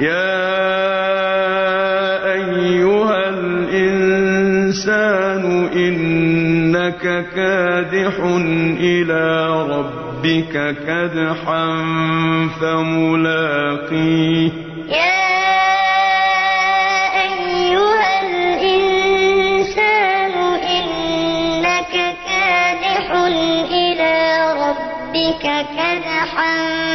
يَا أَيُّهَا الْإِنسَانُ إِنَّكَ كَادِحٌ إِلَىٰ رَبِّكَ كَدْحًا فَمُلَاقِيهِ يَا أَيُّهَا الْإِنسَانُ إِنَّكَ كَادِحٌ إِلَىٰ رَبِّكَ كَدْحًا